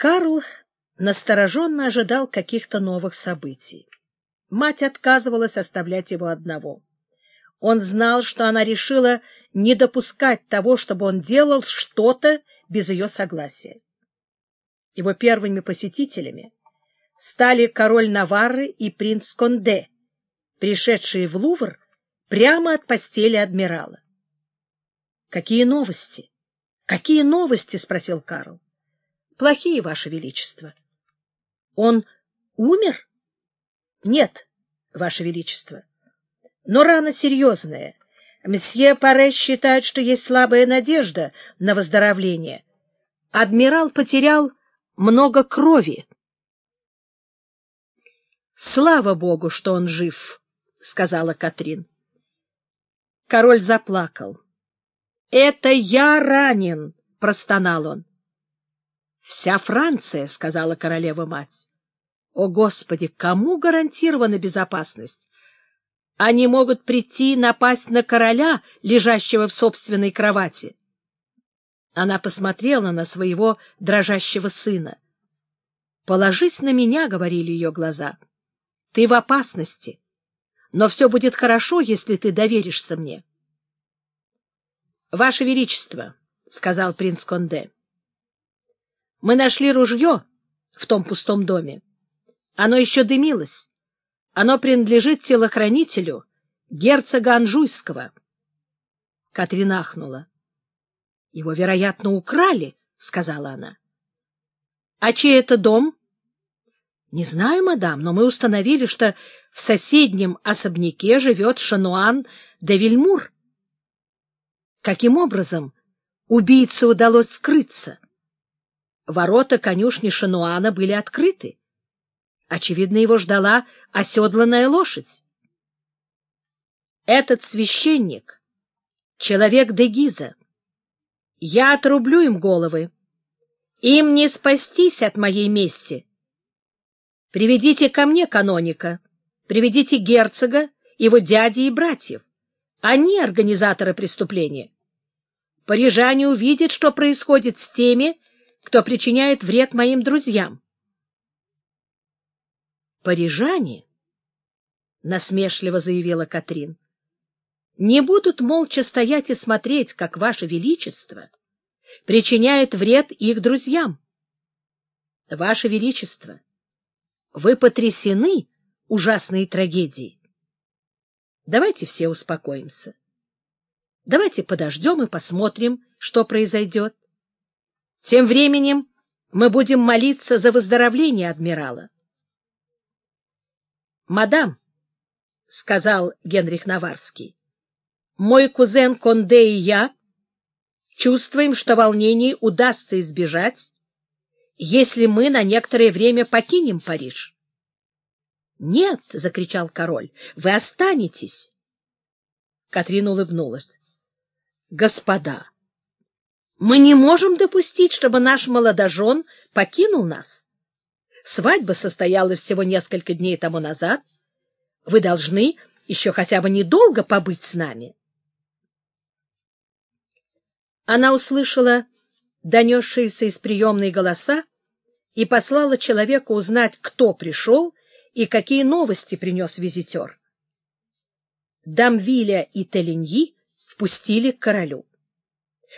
Карл настороженно ожидал каких-то новых событий. Мать отказывалась оставлять его одного. Он знал, что она решила не допускать того, чтобы он делал что-то без ее согласия. Его первыми посетителями стали король Наварры и принц Конде, пришедшие в Лувр прямо от постели адмирала. — Какие новости? Какие новости? — спросил Карл. — Плохие, Ваше Величество. — Он умер? — Нет, Ваше Величество. Но рана серьезная. Мсье Паре считает, что есть слабая надежда на выздоровление. Адмирал потерял много крови. «Слава Богу, что он жив!» — сказала Катрин. Король заплакал. «Это я ранен!» — простонал он. «Вся Франция!» — сказала королева-мать. «О, Господи, кому гарантирована безопасность? Они могут прийти и напасть на короля, лежащего в собственной кровати. Она посмотрела на своего дрожащего сына. «Положись на меня», — говорили ее глаза. «Ты в опасности, но все будет хорошо, если ты доверишься мне». «Ваше Величество», — сказал принц Конде, — «мы нашли ружье в том пустом доме. Оно еще дымилось. Оно принадлежит телохранителю герцога Анжуйского. Катрин ахнула. — Его, вероятно, украли, — сказала она. — А чей это дом? — Не знаю, мадам, но мы установили, что в соседнем особняке живет Шануан де Вильмур. Каким образом убийце удалось скрыться? Ворота конюшни Шануана были открыты. Очевидно, его ждала оседланная лошадь. Этот священник — человек Дегиза. Я отрублю им головы. Им не спастись от моей мести. Приведите ко мне каноника, приведите герцога, его дяди и братьев. Они организаторы преступления. Парижане увидят, что происходит с теми, кто причиняет вред моим друзьям. Парижане, — насмешливо заявила Катрин, — не будут молча стоять и смотреть, как Ваше Величество причиняет вред их друзьям. Ваше Величество, вы потрясены ужасной трагедией. Давайте все успокоимся. Давайте подождем и посмотрим, что произойдет. Тем временем мы будем молиться за выздоровление адмирала. «Мадам», — сказал Генрих Наварский, — «мой кузен Конде и я чувствуем, что волнений удастся избежать, если мы на некоторое время покинем Париж». «Нет», — закричал король, — «вы останетесь». Катрин улыбнулась. «Господа, мы не можем допустить, чтобы наш молодожен покинул нас. Свадьба состоялась всего несколько дней тому назад. Вы должны еще хотя бы недолго побыть с нами. Она услышала донесшиеся из приемной голоса и послала человека узнать, кто пришел и какие новости принес визитер. Дамвиля и Теленьи впустили к королю. —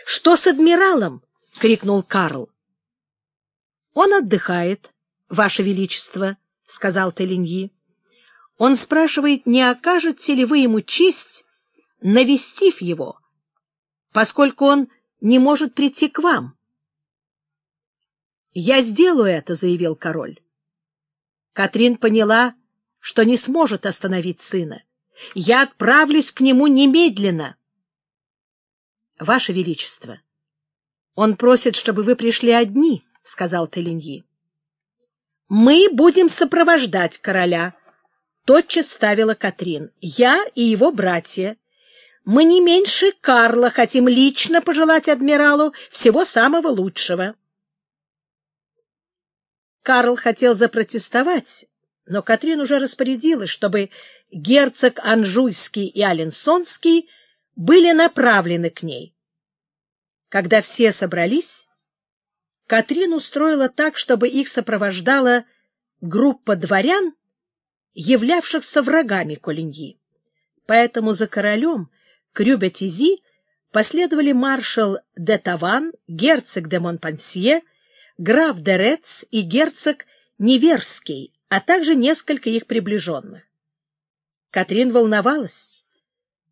Что с адмиралом? — крикнул Карл. — Он отдыхает, Ваше Величество, — сказал Телиньи. — Он спрашивает, не окажете ли вы ему честь, навестив его, поскольку он не может прийти к вам. — Я сделаю это, — заявил король. Катрин поняла, что не сможет остановить сына. Я отправлюсь к нему немедленно. — Ваше Величество, он просит, чтобы вы пришли одни, — сказал Телиньи. Мы будем сопровождать короля, — тотчас ставила Катрин. Я и его братья. Мы не меньше Карла хотим лично пожелать адмиралу всего самого лучшего. Карл хотел запротестовать, но Катрин уже распорядилась, чтобы герцог Анжуйский и Аленсонский были направлены к ней. Когда все собрались, Катрин устроила так, чтобы их сопровождала группа дворян, являвшихся врагами Колиньи. Поэтому за королем Крюбетизи последовали маршал де Таван, герцог де Монпансье, граф де Рец и герцог Неверский, а также несколько их приближенных. Катрин волновалась.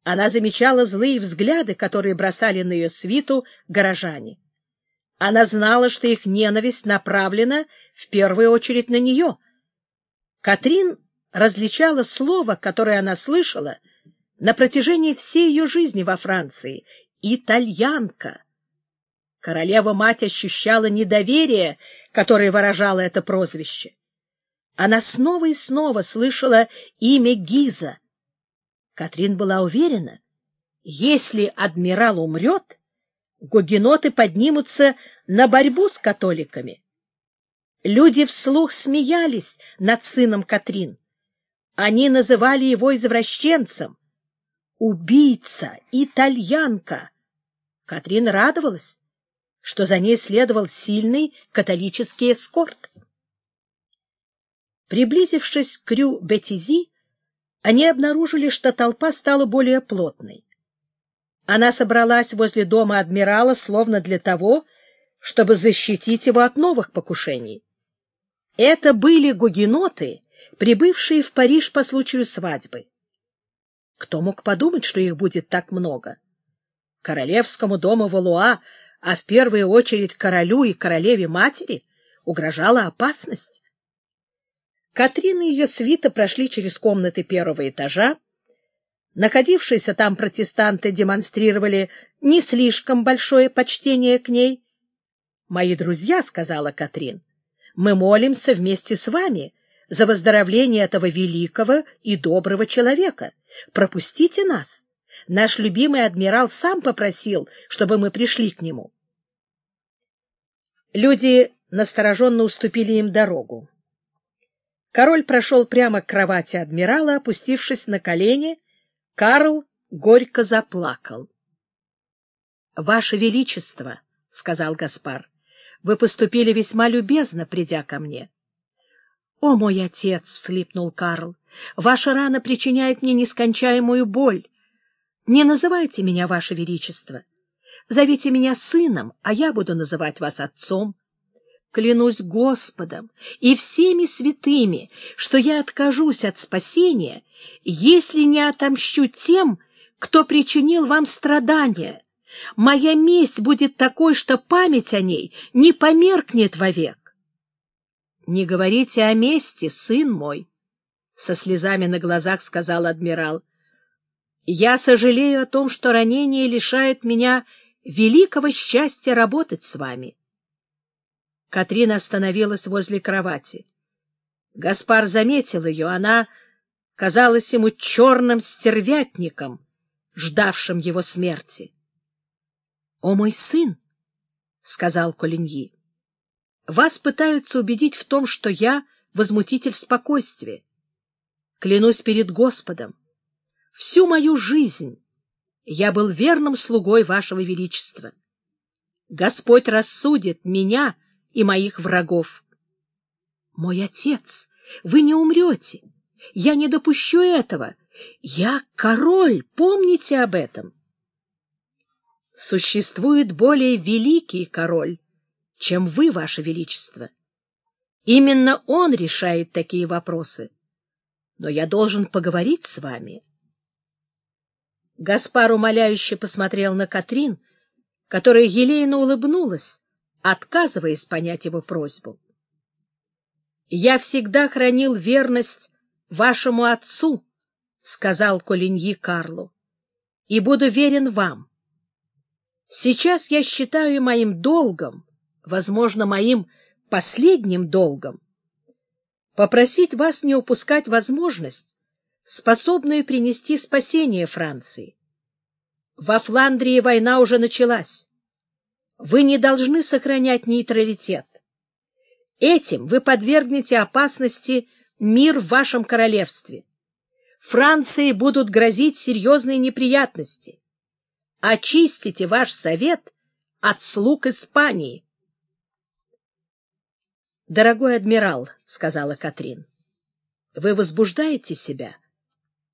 Она замечала злые взгляды, которые бросали на ее свиту горожане. Она знала, что их ненависть направлена в первую очередь на нее. Катрин различала слово, которое она слышала на протяжении всей ее жизни во Франции — «итальянка». Королева-мать ощущала недоверие, которое выражало это прозвище. Она снова и снова слышала имя Гиза. Катрин была уверена, если адмирал умрет, гугеноты поднимутся на борьбу с католиками. Люди вслух смеялись над сыном Катрин. Они называли его извращенцем. Убийца, итальянка. Катрин радовалась, что за ней следовал сильный католический эскорт. Приблизившись к Рю-Бетизи, они обнаружили, что толпа стала более плотной. Она собралась возле дома адмирала словно для того, чтобы защитить его от новых покушений. Это были гугеноты, прибывшие в Париж по случаю свадьбы. Кто мог подумать, что их будет так много? Королевскому дому Валуа, а в первую очередь королю и королеве-матери, угрожала опасность. Катрин и ее свита прошли через комнаты первого этажа. Находившиеся там протестанты демонстрировали не слишком большое почтение к ней. «Мои друзья», — сказала Катрин, — «мы молимся вместе с вами за выздоровление этого великого и доброго человека. Пропустите нас. Наш любимый адмирал сам попросил, чтобы мы пришли к нему». Люди настороженно уступили им дорогу. Король прошел прямо к кровати адмирала, опустившись на колени. Карл горько заплакал. — Ваше Величество, — сказал Гаспар, — вы поступили весьма любезно, придя ко мне. — О, мой отец! — всхлипнул Карл. — Ваша рана причиняет мне нескончаемую боль. Не называйте меня, Ваше Величество. Зовите меня сыном, а я буду называть вас отцом. Клянусь Господом и всеми святыми, что я откажусь от спасения, если не отомщу тем, кто причинил вам страдания. Моя месть будет такой, что память о ней не померкнет вовек. — Не говорите о мести, сын мой, — со слезами на глазах сказал адмирал. — Я сожалею о том, что ранение лишает меня великого счастья работать с вами. — Катрина остановилась возле кровати. Гаспар заметил ее. Она казалась ему черным стервятником, ждавшим его смерти. — О, мой сын! — сказал Колиньи. — Вас пытаются убедить в том, что я возмутитель спокойствия. Клянусь перед Господом, всю мою жизнь я был верным слугой вашего величества. Господь рассудит меня — и моих врагов. Мой отец, вы не умрете. Я не допущу этого. Я король, помните об этом. Существует более великий король, чем вы, ваше величество. Именно он решает такие вопросы. Но я должен поговорить с вами. Гаспар умоляюще посмотрел на Катрин, которая елейно улыбнулась, отказываясь понять его просьбу. «Я всегда хранил верность вашему отцу», — сказал Колиньи Карлу, — «и буду верен вам. Сейчас я считаю моим долгом, возможно, моим последним долгом, попросить вас не упускать возможность, способную принести спасение Франции. Во Фландрии война уже началась. Вы не должны сохранять нейтралитет. Этим вы подвергнете опасности мир в вашем королевстве. Франции будут грозить серьезные неприятности. Очистите ваш совет от слуг Испании. Дорогой адмирал, — сказала Катрин, — вы возбуждаете себя?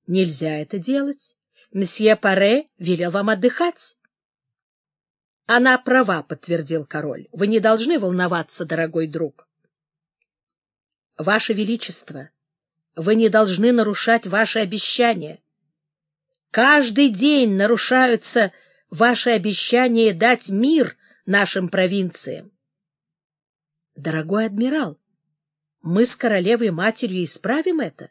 Нельзя это делать. Мсье Паре велел вам отдыхать. — Она права, — подтвердил король. — Вы не должны волноваться, дорогой друг. — Ваше Величество, вы не должны нарушать ваши обещания. Каждый день нарушаются ваши обещания дать мир нашим провинциям. Дорогой адмирал, мы с королевой-матерью исправим это.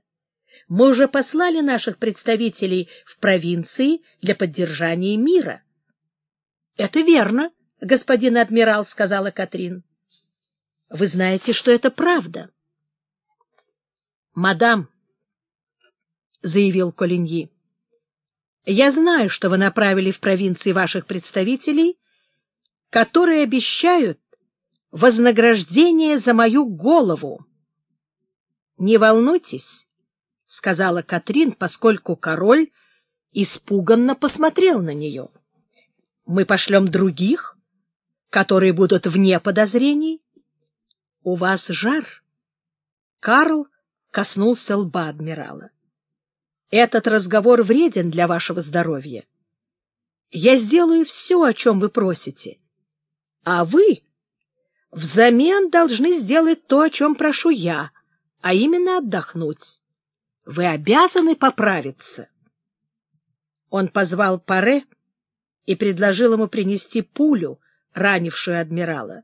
Мы уже послали наших представителей в провинции для поддержания мира. — Это верно, господин адмирал, — сказала Катрин. — Вы знаете, что это правда. — Мадам, — заявил Колиньи, — я знаю, что вы направили в провинции ваших представителей, которые обещают вознаграждение за мою голову. — Не волнуйтесь, — сказала Катрин, поскольку король испуганно посмотрел на нее. — Мы пошлем других, которые будут вне подозрений. — У вас жар. Карл коснулся лба адмирала. — Этот разговор вреден для вашего здоровья. Я сделаю все, о чем вы просите. А вы взамен должны сделать то, о чем прошу я, а именно отдохнуть. Вы обязаны поправиться. Он позвал Паре и предложил ему принести пулю, ранившую адмирала.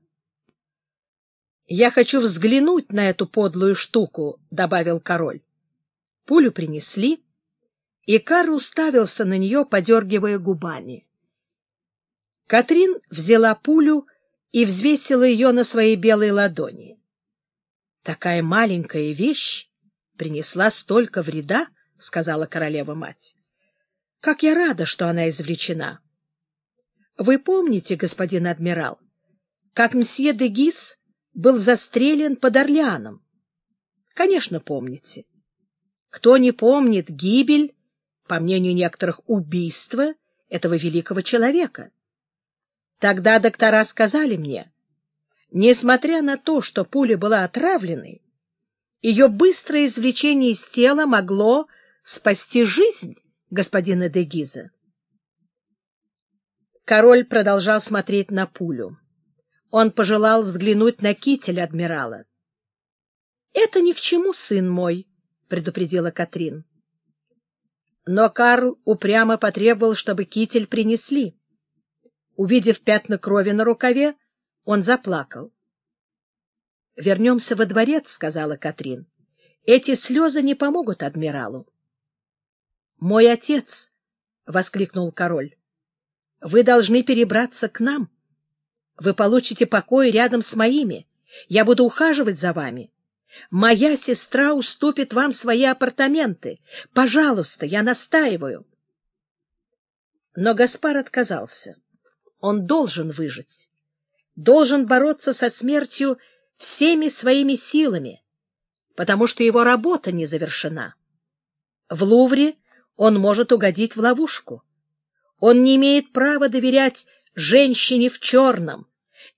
— Я хочу взглянуть на эту подлую штуку, — добавил король. Пулю принесли, и Карл уставился на нее, подергивая губами. Катрин взяла пулю и взвесила ее на своей белой ладони. Такая маленькая вещь принесла столько вреда, — сказала королева-мать. — Как я рада, что она извлечена! Вы помните, господин адмирал, как мсье де Гис был застрелен под Орлеаном? Конечно, помните. Кто не помнит гибель, по мнению некоторых, убийства этого великого человека? Тогда доктора сказали мне, несмотря на то, что пуля была отравленной, ее быстрое извлечение из тела могло спасти жизнь господина де Гиза. Король продолжал смотреть на пулю. Он пожелал взглянуть на китель адмирала. — Это ни к чему, сын мой, — предупредила Катрин. Но Карл упрямо потребовал, чтобы китель принесли. Увидев пятна крови на рукаве, он заплакал. — Вернемся во дворец, — сказала Катрин. — Эти слезы не помогут адмиралу. — Мой отец! — воскликнул король. — Вы должны перебраться к нам. Вы получите покой рядом с моими. Я буду ухаживать за вами. Моя сестра уступит вам свои апартаменты. Пожалуйста, я настаиваю. Но Гаспар отказался. Он должен выжить. Должен бороться со смертью всеми своими силами, потому что его работа не завершена. В Лувре он может угодить в ловушку. Он не имеет права доверять женщине в черном,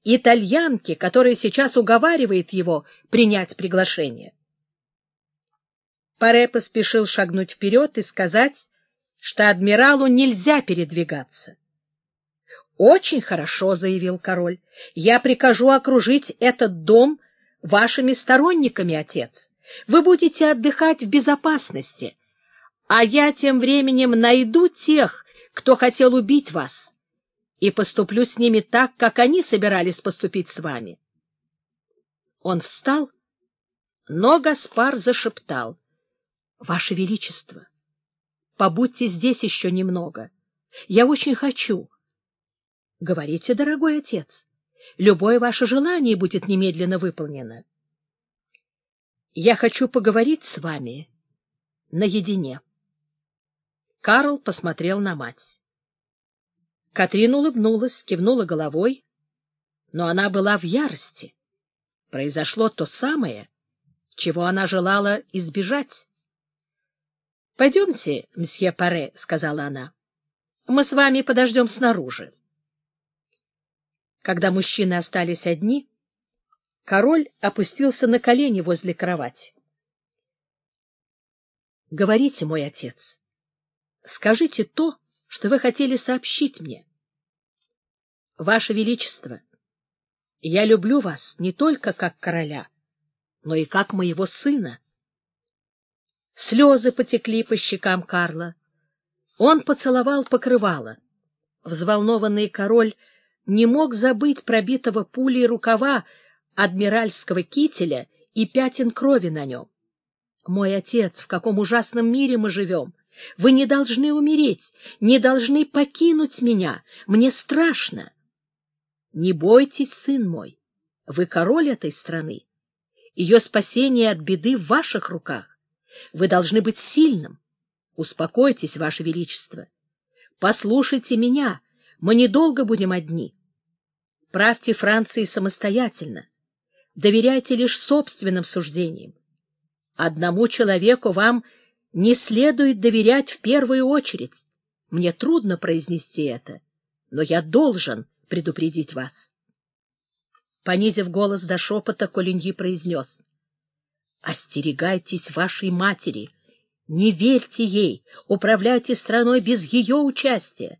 итальянке, которая сейчас уговаривает его принять приглашение. Паре поспешил шагнуть вперед и сказать, что адмиралу нельзя передвигаться. — Очень хорошо, — заявил король. — Я прикажу окружить этот дом вашими сторонниками, отец. Вы будете отдыхать в безопасности, а я тем временем найду тех, кто хотел убить вас, и поступлю с ними так, как они собирались поступить с вами. Он встал, но Гаспар зашептал. — Ваше Величество, побудьте здесь еще немного. Я очень хочу. — Говорите, дорогой отец. Любое ваше желание будет немедленно выполнено. Я хочу поговорить с вами наедине. Карл посмотрел на мать. Катрин улыбнулась, кивнула головой, но она была в ярости. Произошло то самое, чего она желала избежать. — Пойдемте, мсье Паре, — сказала она. — Мы с вами подождем снаружи. Когда мужчины остались одни, Король опустился на колени возле кровати. — Говорите, мой отец, скажите то, что вы хотели сообщить мне. Ваше Величество, я люблю вас не только как короля, но и как моего сына. Слезы потекли по щекам Карла. Он поцеловал покрывало. Взволнованный король не мог забыть пробитого пулей рукава адмиральского кителя и пятен крови на нем. Мой отец, в каком ужасном мире мы живем! Вы не должны умереть, не должны покинуть меня. Мне страшно. Не бойтесь, сын мой. Вы король этой страны. Ее спасение от беды в ваших руках. Вы должны быть сильным. Успокойтесь, ваше величество. Послушайте меня. Мы недолго будем одни. Правьте Франции самостоятельно. Доверяйте лишь собственным суждениям. Одному человеку вам не следует доверять в первую очередь. Мне трудно произнести это, но я должен предупредить вас. Понизив голос до шепота, Колиньи произнес. — Остерегайтесь вашей матери, не верьте ей, управляйте страной без ее участия.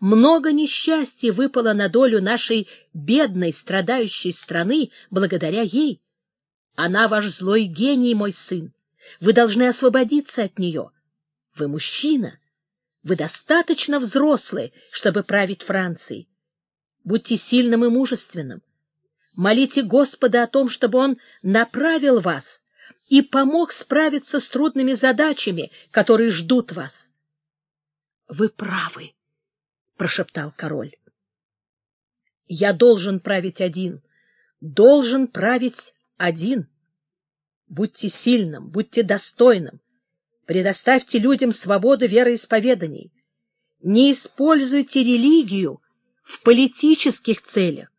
Много несчастья выпало на долю нашей бедной, страдающей страны благодаря ей. Она ваш злой гений, мой сын. Вы должны освободиться от нее. Вы мужчина. Вы достаточно взрослый, чтобы править Францией. Будьте сильным и мужественным. Молите Господа о том, чтобы Он направил вас и помог справиться с трудными задачами, которые ждут вас. — Вы правы, — прошептал король. — Я должен править один, должен править один. Будьте сильным, будьте достойным, предоставьте людям свободу вероисповеданий. Не используйте религию в политических целях.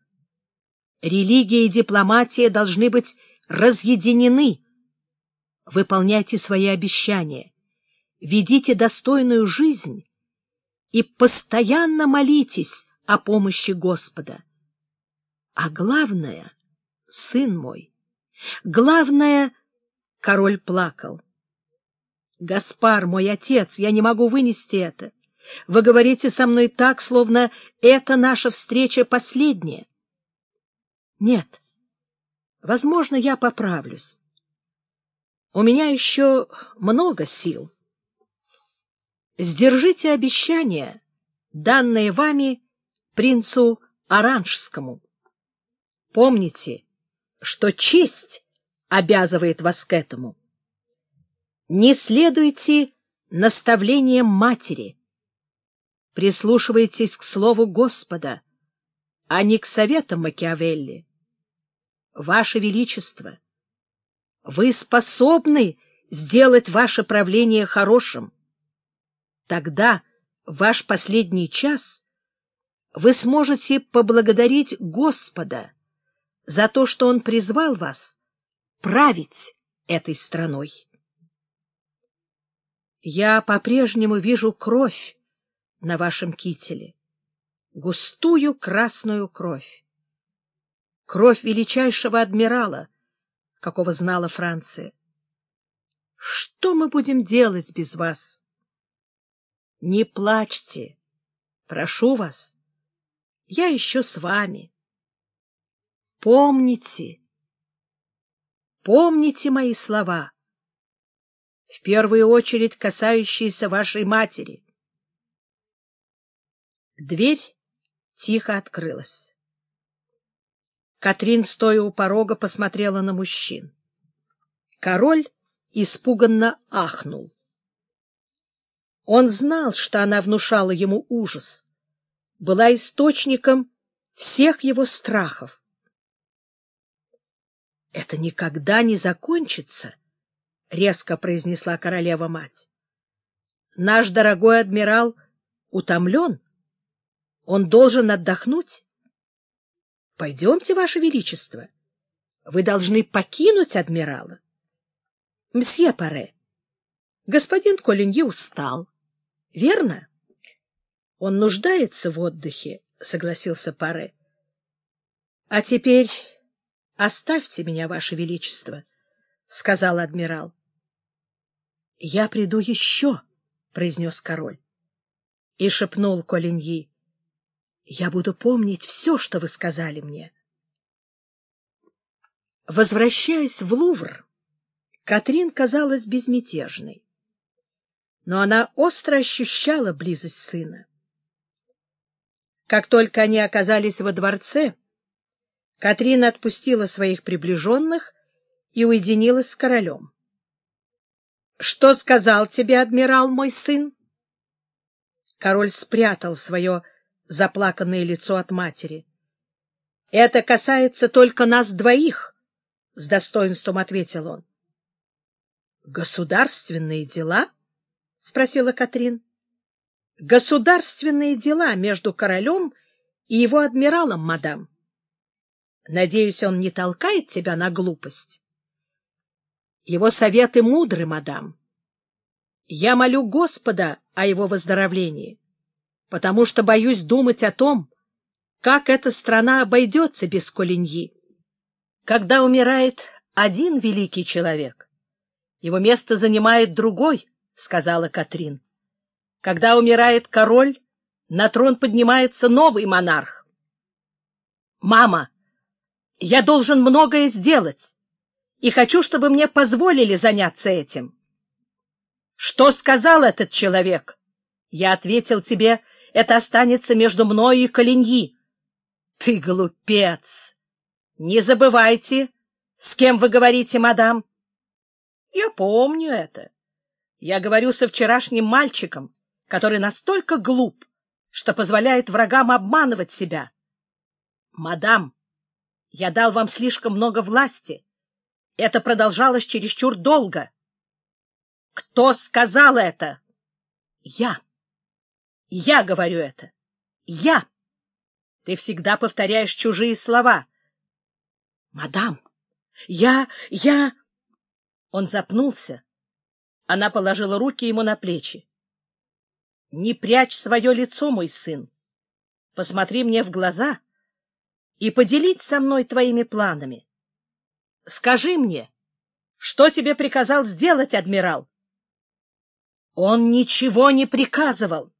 Религия и дипломатия должны быть разъединены. Выполняйте свои обещания, ведите достойную жизнь и постоянно молитесь о помощи Господа. А главное, сын мой, главное, король плакал. Гаспар, мой отец, я не могу вынести это. Вы говорите со мной так, словно это наша встреча последняя. Нет, возможно, я поправлюсь. У меня еще много сил. Сдержите обещание, данное вами принцу Оранжскому. Помните, что честь обязывает вас к этому. Не следуйте наставлениям матери. Прислушивайтесь к слову Господа, а не к советам Макиавелли. Ваше Величество, вы способны сделать ваше правление хорошим. Тогда, в ваш последний час, вы сможете поблагодарить Господа за то, что Он призвал вас править этой страной. Я по-прежнему вижу кровь на вашем кителе, густую красную кровь. Кровь величайшего адмирала, какого знала Франция. Что мы будем делать без вас? Не плачьте, прошу вас, я еще с вами. Помните, помните мои слова, в первую очередь касающиеся вашей матери. Дверь тихо открылась. Катрин, стоя у порога, посмотрела на мужчин. Король испуганно ахнул. Он знал, что она внушала ему ужас, была источником всех его страхов. — Это никогда не закончится, — резко произнесла королева-мать. — Наш дорогой адмирал утомлен, он должен отдохнуть. Пойдемте, Ваше Величество. Вы должны покинуть адмирала. Мсье Паре, господин Колиньи устал, верно? Он нуждается в отдыхе, согласился Паре. А теперь Оставьте меня, Ваше Величество, — сказал адмирал. — Я приду еще, — произнес король. И шепнул Колиньи. — Я буду помнить все, что вы сказали мне. Возвращаясь в Лувр, Катрин казалась безмятежной. Но она остро ощущала близость сына. Как только они оказались во дворце, Катрин отпустила своих приближенных и уединилась с королем. — Что сказал тебе, адмирал, мой сын? Король спрятал свое заплаканное лицо от матери. — Это касается только нас двоих, — с достоинством ответил он. — Государственные дела? — спросила Катрин. — Государственные дела между королем и его адмиралом, мадам. Надеюсь, он не толкает тебя на глупость? Его советы мудры, мадам. Я молю Господа о его выздоровлении, потому что боюсь думать о том, как эта страна обойдется без Колиньи. Когда умирает один великий человек, его место занимает другой, — сказала Катрин. Когда умирает король, на трон поднимается новый монарх. — Мама! Я должен многое сделать, и хочу, чтобы мне позволили заняться этим. Что сказал этот человек? Я ответил тебе, это останется между мной и Калиньи. Ты глупец! Не забывайте, с кем вы говорите, мадам. Я помню это. Я говорю со вчерашним мальчиком, который настолько глуп, что позволяет врагам обманывать себя. Мадам, я дал вам слишком много власти. Это продолжалось чересчур долго. Кто сказал это? Я. Я говорю это. Я. Ты всегда повторяешь чужие слова. Мадам, я... я... Он запнулся. Она положила руки ему на плечи. Не прячь свое лицо, мой сын. Посмотри мне в глаза и поделить со мной твоими планами. Скажи мне, что тебе приказал сделать, адмирал? Он ничего не приказывал.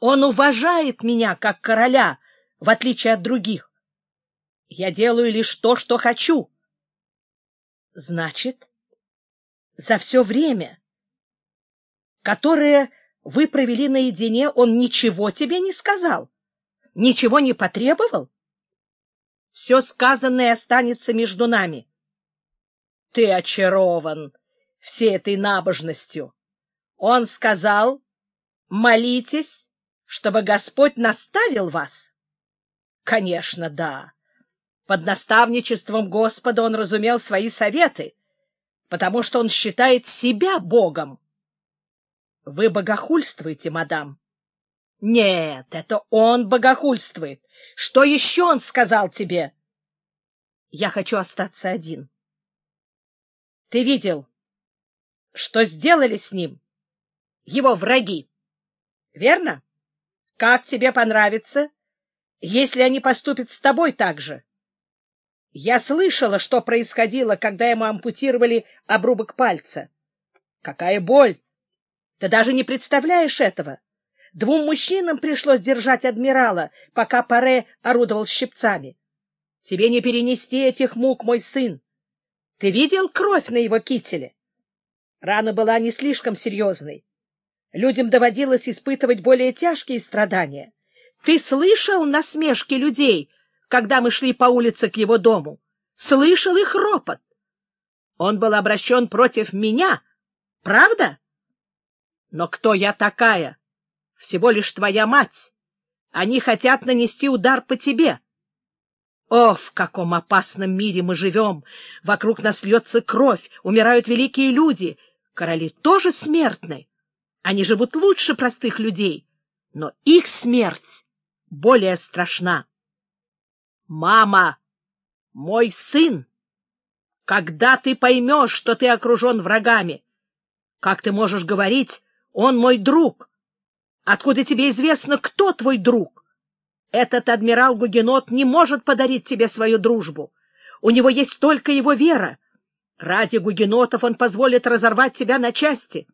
Он уважает меня как короля, в отличие от других. Я делаю лишь то, что хочу. Значит, за все время, которое вы провели наедине, он ничего тебе не сказал? Ничего не потребовал? Все сказанное останется между нами. Ты очарован всей этой набожностью. Он сказал, молитесь, чтобы Господь наставил вас. Конечно, да. Под наставничеством Господа он разумел свои советы, потому что он считает себя Богом. Вы богохульствуете, мадам. Нет, это он богохульствует. Что еще он сказал тебе? Я хочу остаться один. Ты видел, что сделали с ним его враги? Верно? Как тебе понравится, если они поступят с тобой так же? Я слышала, что происходило, когда ему ампутировали обрубок пальца. Какая боль! Ты даже не представляешь этого. Двум мужчинам пришлось держать адмирала, пока Паре орудовал щипцами. Тебе не перенести этих мук, мой сын. Ты видел кровь на его кителе? Рана была не слишком серьезной. Людям доводилось испытывать более тяжкие страдания. Ты слышал насмешки людей, когда мы шли по улице к его дому? Слышал их ропот? Он был обращен против меня, правда? Но кто я такая? Всего лишь твоя мать. Они хотят нанести удар по тебе. О, в каком опасном мире мы живем! Вокруг нас льется кровь, умирают великие люди. Короли тоже смертны. Они живут лучше простых людей, но их смерть более страшна. Мама, мой сын, когда ты поймешь, что ты окружен врагами? Как ты можешь говорить, он мой друг? Откуда тебе известно, кто твой друг? Этот адмирал Гугенот не может подарить тебе свою дружбу. У него есть только его вера. Ради гугенотов он позволит разорвать тебя на части.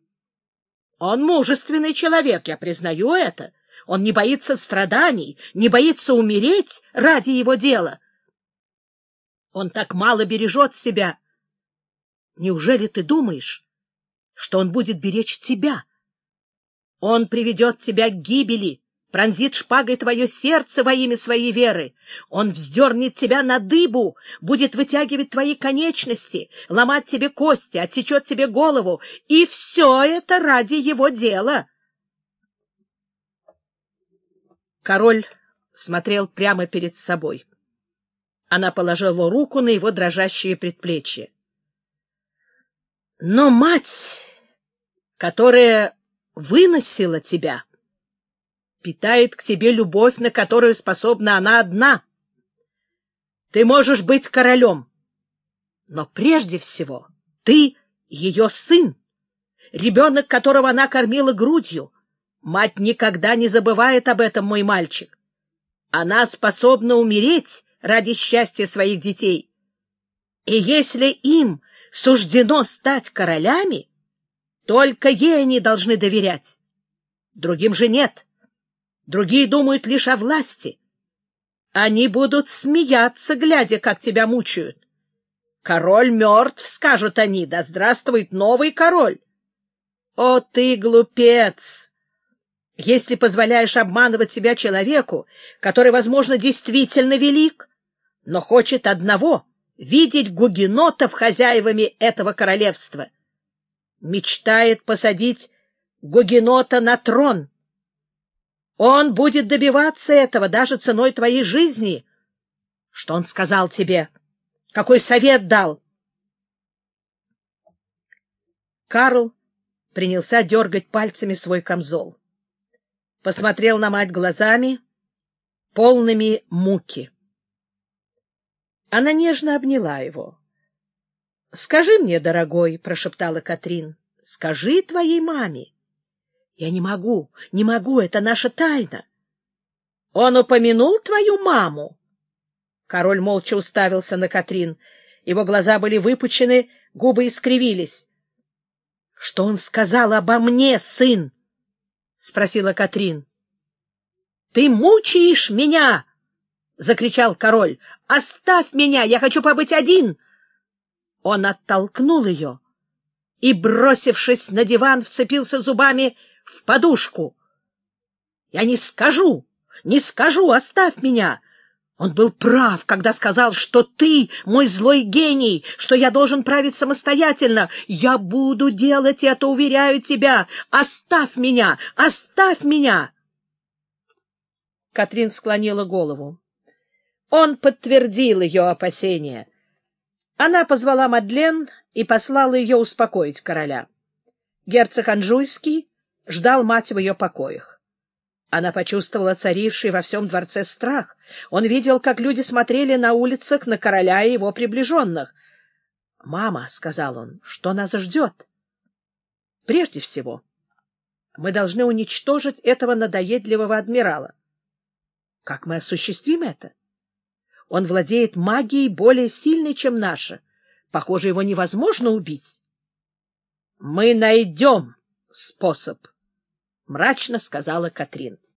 Он мужественный человек, я признаю это. Он не боится страданий, не боится умереть ради его дела. Он так мало бережет себя. Неужели ты думаешь, что он будет беречь тебя? Он приведет тебя к гибели, пронзит шпагой твое сердце во имя своей веры. Он вздернет тебя на дыбу, будет вытягивать твои конечности, ломать тебе кости, отсечет тебе голову. И все это ради его дела. Король смотрел прямо перед собой. Она положила руку на его дрожащие предплечья. Но мать, которая выносила тебя, питает к тебе любовь, на которую способна она одна. Ты можешь быть королем, но прежде всего ты ее сын, ребенок, которого она кормила грудью. Мать никогда не забывает об этом, мой мальчик. Она способна умереть ради счастья своих детей. И если им суждено стать королями, только ей они должны доверять. Другим же нет. Другие думают лишь о власти. Они будут смеяться, глядя, как тебя мучают. Король мертв, скажут они, да здравствует новый король. О, ты глупец! Если позволяешь обманывать себя человеку, который, возможно, действительно велик, но хочет одного — видеть гугенотов хозяевами этого королевства, мечтает посадить гугенота на трон — он будет добиваться этого даже ценой твоей жизни. Что он сказал тебе? Какой совет дал? Карл принялся дергать пальцами свой камзол. Посмотрел на мать глазами, полными муки. Она нежно обняла его. — Скажи мне, дорогой, — прошептала Катрин, — скажи твоей маме. Я не могу, не могу, это наша тайна. Он упомянул твою маму? Король молча уставился на Катрин. Его глаза были выпучены, губы искривились. — Что он сказал обо мне, сын? — спросила Катрин. — Ты мучаешь меня! — закричал король. — Оставь меня! Я хочу побыть один! Он оттолкнул ее и, бросившись на диван, вцепился зубами в подушку. Я не скажу, не скажу, оставь меня. Он был прав, когда сказал, что ты мой злой гений, что я должен править самостоятельно. Я буду делать это, уверяю тебя. Оставь меня, оставь меня. Катрин склонила голову. Он подтвердил ее опасения. Она позвала Мадлен и послала ее успокоить короля. Герцог Анжуйский ждал мать в ее покоях. Она почувствовала царивший во всем дворце страх. Он видел, как люди смотрели на улицах на короля и его приближенных. — Мама, — сказал он, — что нас ждет? — Прежде всего, мы должны уничтожить этого надоедливого адмирала. Как мы осуществим это? Он владеет магией более сильной, чем наша. Похоже, его невозможно убить. — Мы найдем способ. — мрачно сказала Катрин.